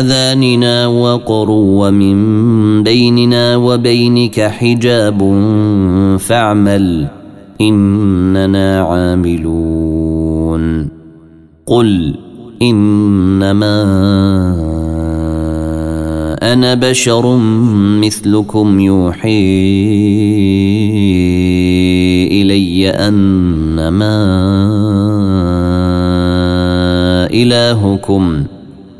آذاننا وقر ومن بيننا وبينك حجاب فاعمل إننا عاملون. قل إنما أنا بشر مثلكم يوحي إلي أنما إلهكم ۖ.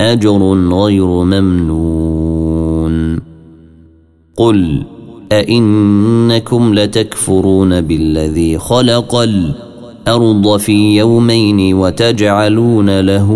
أجر غير ممنون. قل أئنكم لتكفرون بالذي خلق الأرض في يومين وتجعلون له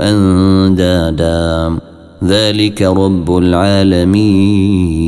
أندادا. ذلك رب العالمين.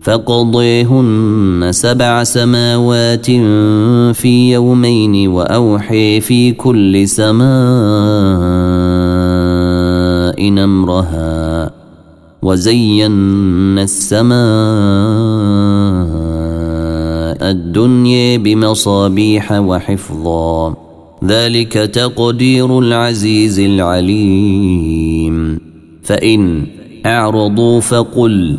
فقضيهن سبع سماوات في يومين وأوحي في كل سماء أمرها وزينا السماء الدنيا بمصابيح وحفظا. ذلك تقدير العزيز العليم. فإن أعرضوا فقل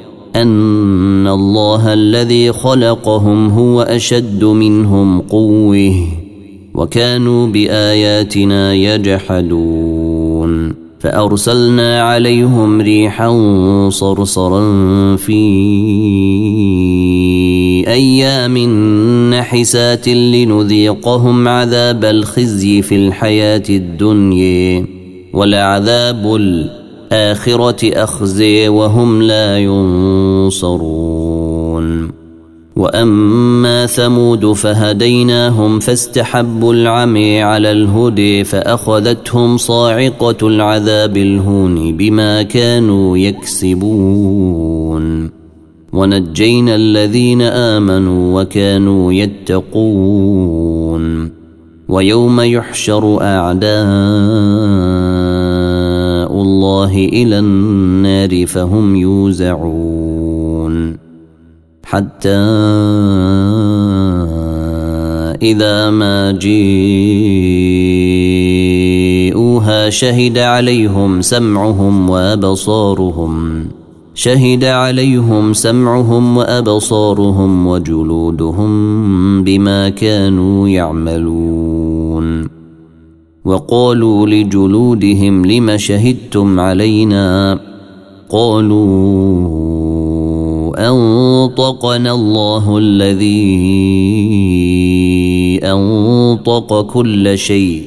أن الله الذي خلقهم هو أشد منهم قوة وكانوا بآياتنا يجحدون. فأرسلنا عليهم ريحا صرصرا في أيام نحسات لنذيقهم عذاب الخزي في الحياة الدنيا ولعذاب الآخرة أخزي وهم لا ينصرون. وأما ثمود فهديناهم فاستحبوا العمي على الهدي فأخذتهم صاعقة العذاب الهون بما كانوا يكسبون. ونجينا الذين آمنوا وكانوا يتقون. ويوم يحشر أعداء الله إلى النار فهم يوزعون. حتى إذا ما جيءوها شهد عليهم سمعهم وأبصارهم. شهد عليهم سمعهم وأبصارهم وجلودهم بما كانوا يعملون. وقالوا لجلودهم لم شهدتم علينا قالوا أنطقنا الله الذي أنطق كل شيء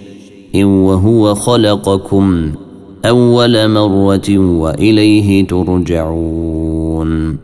وهو خلقكم أول مرة وإليه ترجعون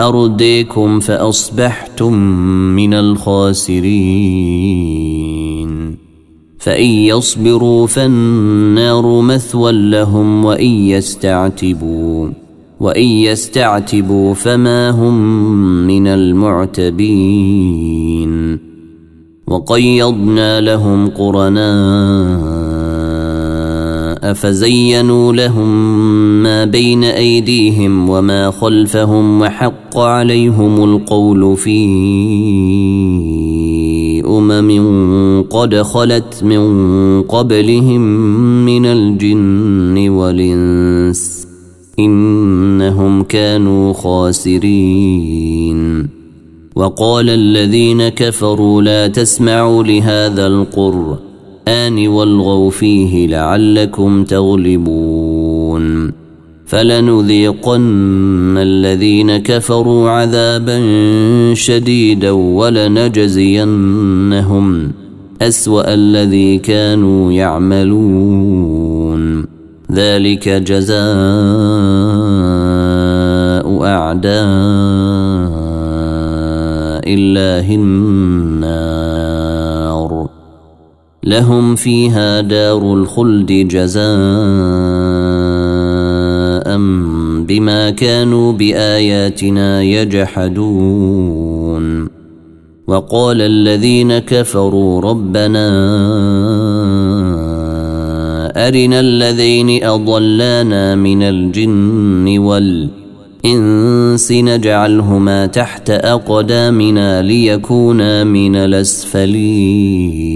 أرديكم فأصبحتم من الخاسرين. فإن يصبروا فالنار مثوى لهم وإن يستعتبوا وإن يستعتبوا فما هم من المعتبين. وقيضنا لهم قرناء فزينوا لهم ما بين ايديهم وما خلفهم وحق عليهم القول في امم قد خلت من قبلهم من الجن والانس انهم كانوا خاسرين وقال الذين كفروا لا تسمعوا لهذا القرآن القرآن والغوا فيه لعلكم تغلبون فلنذيقن الذين كفروا عذابا شديدا ولنجزينهم أسوأ الذي كانوا يعملون ذلك جزاء أعداء الله النار لهم فيها دار الخلد جزاء بما كانوا بآياتنا يجحدون. وقال الذين كفروا ربنا أرنا الذين أضلانا من الجن والإنس نجعلهما تحت أقدامنا ليكونا من الأسفلين.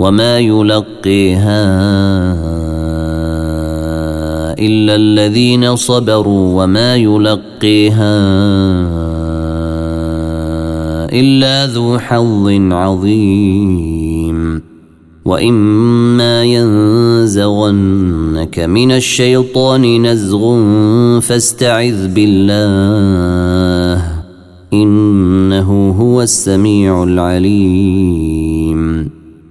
وما يلقيها الا الذين صبروا وما يلقيها الا ذو حظ عظيم واما ينزغنك من الشيطان نزغ فاستعذ بالله انه هو السميع العليم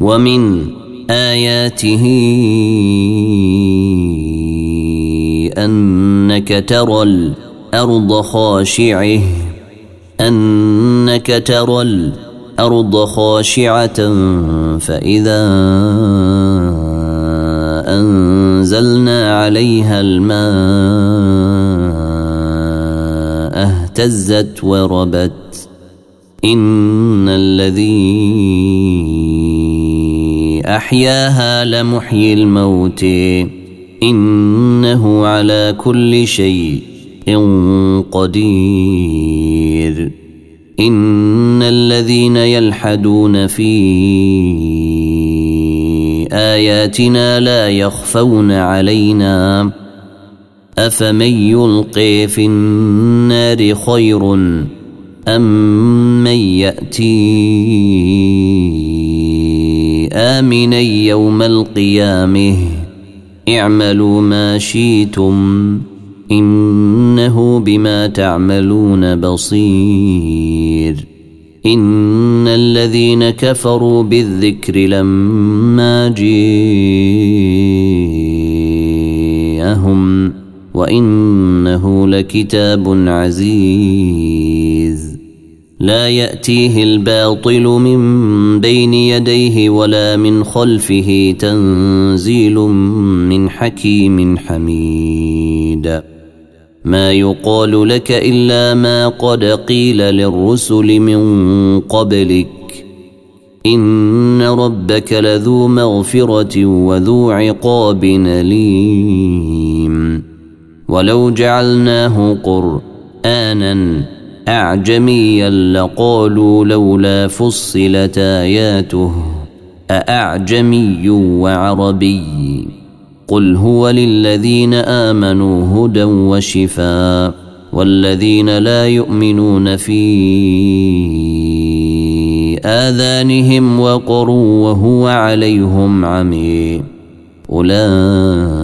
ومن آياته أنك ترى الأرض خاشعة أنك ترى الأرض خاشعة فإذا أنزلنا عليها الماء اهتزت وربت. إن الذي أحياها لمحيي الموت. إنه على كل شيء قدير. إن الذين يلحدون في آياتنا لا يخفون علينا. أفمن يلقي في النار خير أم من يأتي آمنا يوم القيامه اعملوا ما شئتم انه بما تعملون بصير. ان الذين كفروا بالذكر لما جيءهم وانه لكتاب عزيز. لا يأتيه الباطل من بين يديه ولا من خلفه تنزيل من حكيم حميد. ما يقال لك إلا ما قد قيل للرسل من قبلك. إن ربك لذو مغفرة وذو عقاب أليم. ولو جعلناه قرآنا أعجميا لقالوا لولا فصلت آياته أأعجمي وعربي؟ قل هو للذين آمنوا هدى وشفاء والذين لا يؤمنون في آذانهم وقر وهو عليهم عمي. أولئك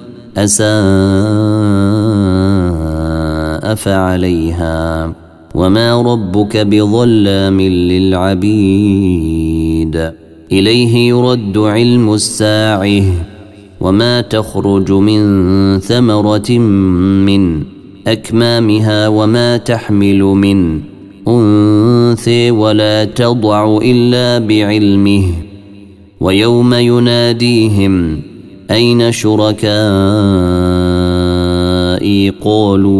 أساء فعليها وما ربك بظلام للعبيد. إليه يرد علم الساعة وما تخرج من ثمرة من أكمامها وما تحمل من أنثى ولا تضع إلا بعلمه. ويوم يناديهم أين شركائي قالوا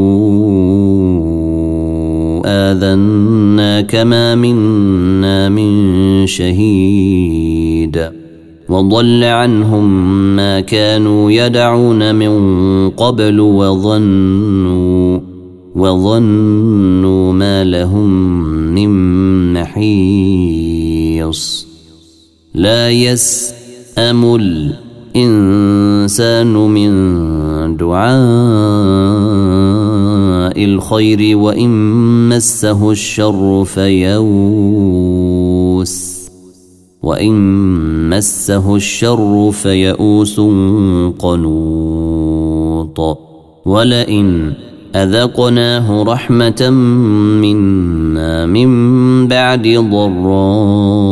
آذنا كما منا من شهيد وضل عنهم ما كانوا يدعون من قبل وظنوا وظنوا ما لهم من محيص لا يسأم الإنسان من دعاء الخير وإن مسه الشر فيئوس وإن مسه الشر فيئوس قنوط ولئن أذقناه رحمة منا من بعد ضراء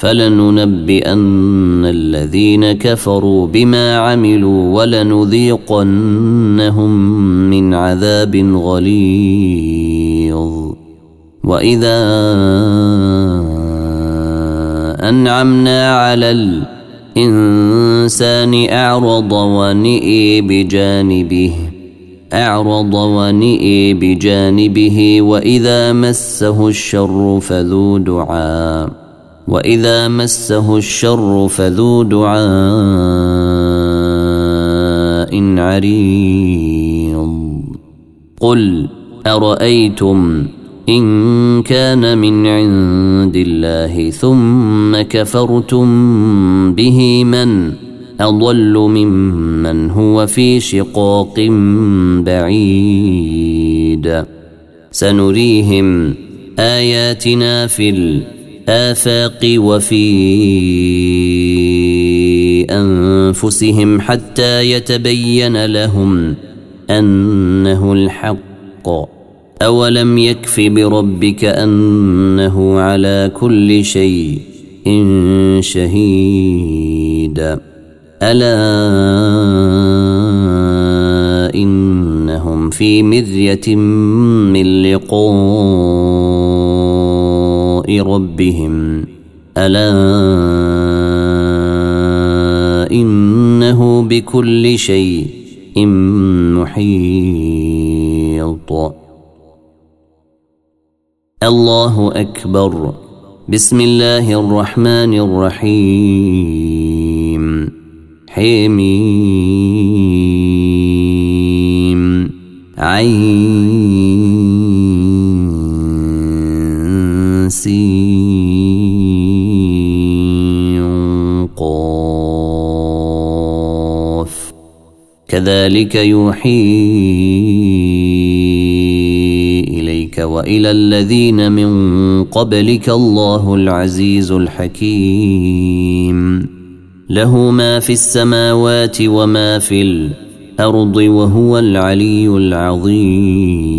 فلننبئن الذين كفروا بما عملوا ولنذيقنهم من عذاب غليظ. وإذا أنعمنا على الإنسان أعرض ونئي بجانبه أعرض ونئي بجانبه وإذا مسه الشر فذو دعاء. وإذا مسه الشر فذو دعاء عريض قل أرأيتم إن كان من عند الله ثم كفرتم به من أضل ممن هو في شقاق بعيد سنريهم آياتنا في الآفاق وفي أنفسهم حتى يتبين لهم أنه الحق. أولم يكف بربك أنه على كل شيء شهيد. ألا إنهم في مرية من لقاء ربهم ألا إنه بكل شيء محيط. الله أكبر. بسم الله الرحمن الرحيم. حميم. عين. كذلك يوحي إليك وإلى الذين من قبلك الله العزيز الحكيم. له ما في السماوات وما في الأرض وهو العلي العظيم.